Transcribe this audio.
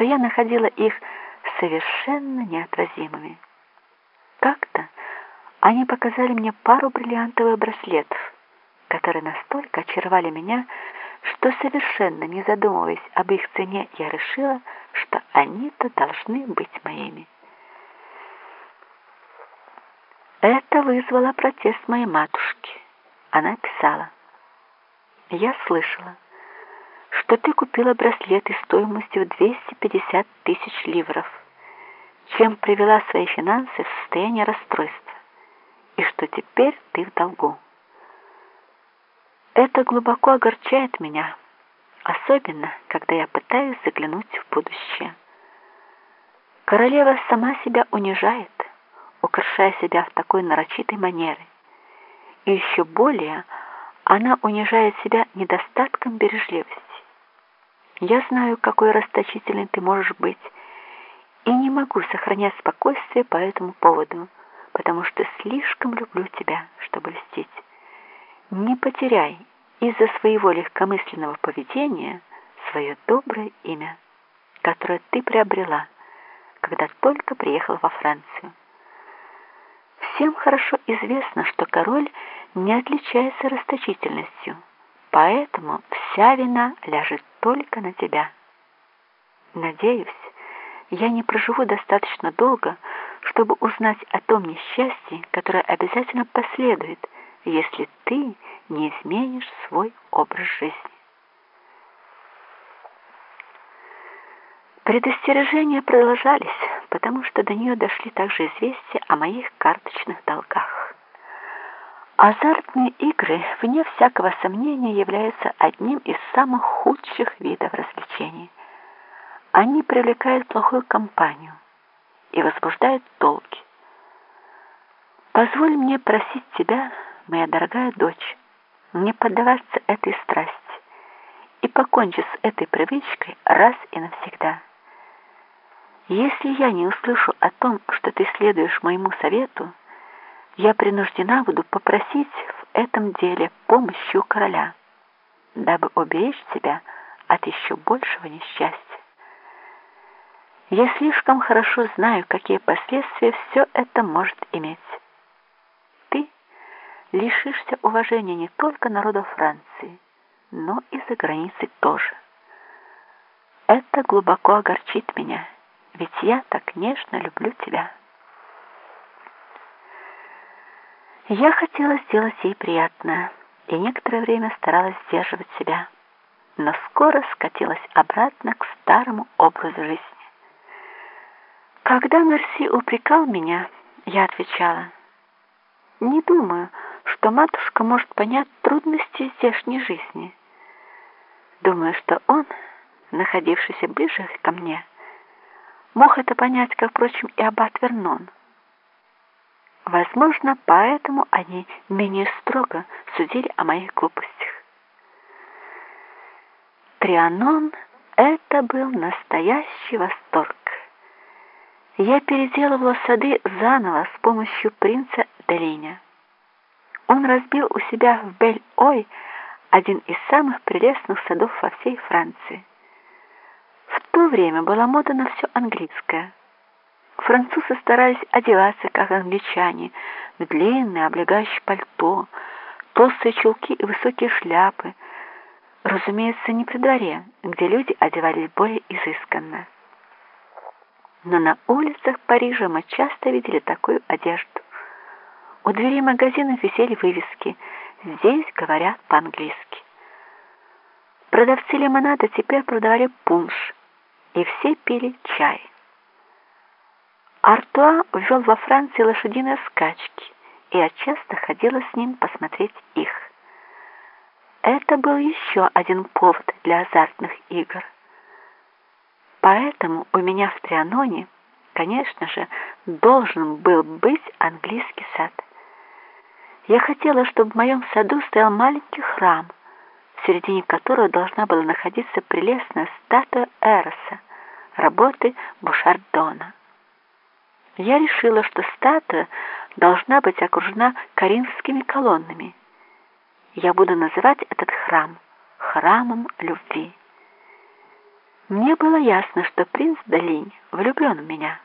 что я находила их совершенно неотразимыми. Как-то они показали мне пару бриллиантовых браслетов, которые настолько очаровали меня, что совершенно не задумываясь об их цене, я решила, что они-то должны быть моими. Это вызвало протест моей матушки. Она писала, «Я слышала, что ты купила браслеты стоимостью в 250 тысяч ливров, чем привела свои финансы в состояние расстройства, и что теперь ты в долгу. Это глубоко огорчает меня, особенно, когда я пытаюсь заглянуть в будущее. Королева сама себя унижает, украшая себя в такой нарочитой манере, и еще более она унижает себя недостатком бережливости. Я знаю, какой расточительный ты можешь быть, и не могу сохранять спокойствие по этому поводу, потому что слишком люблю тебя, чтобы льстить. Не потеряй из-за своего легкомысленного поведения свое доброе имя, которое ты приобрела, когда только приехал во Францию. Всем хорошо известно, что король не отличается расточительностью, поэтому вся вина ляжет только на тебя. Надеюсь, я не проживу достаточно долго, чтобы узнать о том несчастье, которое обязательно последует, если ты не изменишь свой образ жизни. Предостережения продолжались, потому что до нее дошли также известия о моих карточных долгах. Азартные игры, вне всякого сомнения, являются одним из самых худших видов развлечений. Они привлекают плохую компанию и возбуждают долги. Позволь мне просить тебя, моя дорогая дочь, не поддаваться этой страсти и покончить с этой привычкой раз и навсегда. Если я не услышу о том, что ты следуешь моему совету, я принуждена буду попросить в этом деле помощи у короля, дабы уберечь тебя от еще большего несчастья. Я слишком хорошо знаю, какие последствия все это может иметь. Ты лишишься уважения не только народа Франции, но и за границей тоже. Это глубоко огорчит меня, ведь я так нежно люблю тебя. Я хотела сделать ей приятное и некоторое время старалась сдерживать себя, но скоро скатилась обратно к старому образу жизни. Когда Мерси упрекал меня, я отвечала, «Не думаю, что матушка может понять трудности здешней жизни. Думаю, что он, находившийся ближе ко мне, мог это понять, как, впрочем, и аббат Вернон. Возможно, поэтому они менее строго судили о моих глупостях. Трианон — это был настоящий восторг. Я переделывала сады заново с помощью принца Делиня. Он разбил у себя в Бель-Ой один из самых прелестных садов во всей Франции. В то время была мода на все английское. Французы старались одеваться, как англичане, в длинное облегающее пальто, толстые чулки и высокие шляпы. Разумеется, не при дворе, где люди одевались более изысканно. Но на улицах Парижа мы часто видели такую одежду. У двери магазинов висели вывески «Здесь говорят по-английски». Продавцы лимонада теперь продавали пунш, и все пили чай. Артуа ввел во Франции лошадиные скачки, и я часто ходила с ним посмотреть их. Это был еще один повод для азартных игр. Поэтому у меня в Трианоне, конечно же, должен был быть английский сад. Я хотела, чтобы в моем саду стоял маленький храм, в середине которого должна была находиться прелестная статуя Эроса, работы Бушардона. Я решила, что статуя должна быть окружена коринфскими колоннами. Я буду называть этот храм храмом любви. Мне было ясно, что принц Долинь влюблен в меня.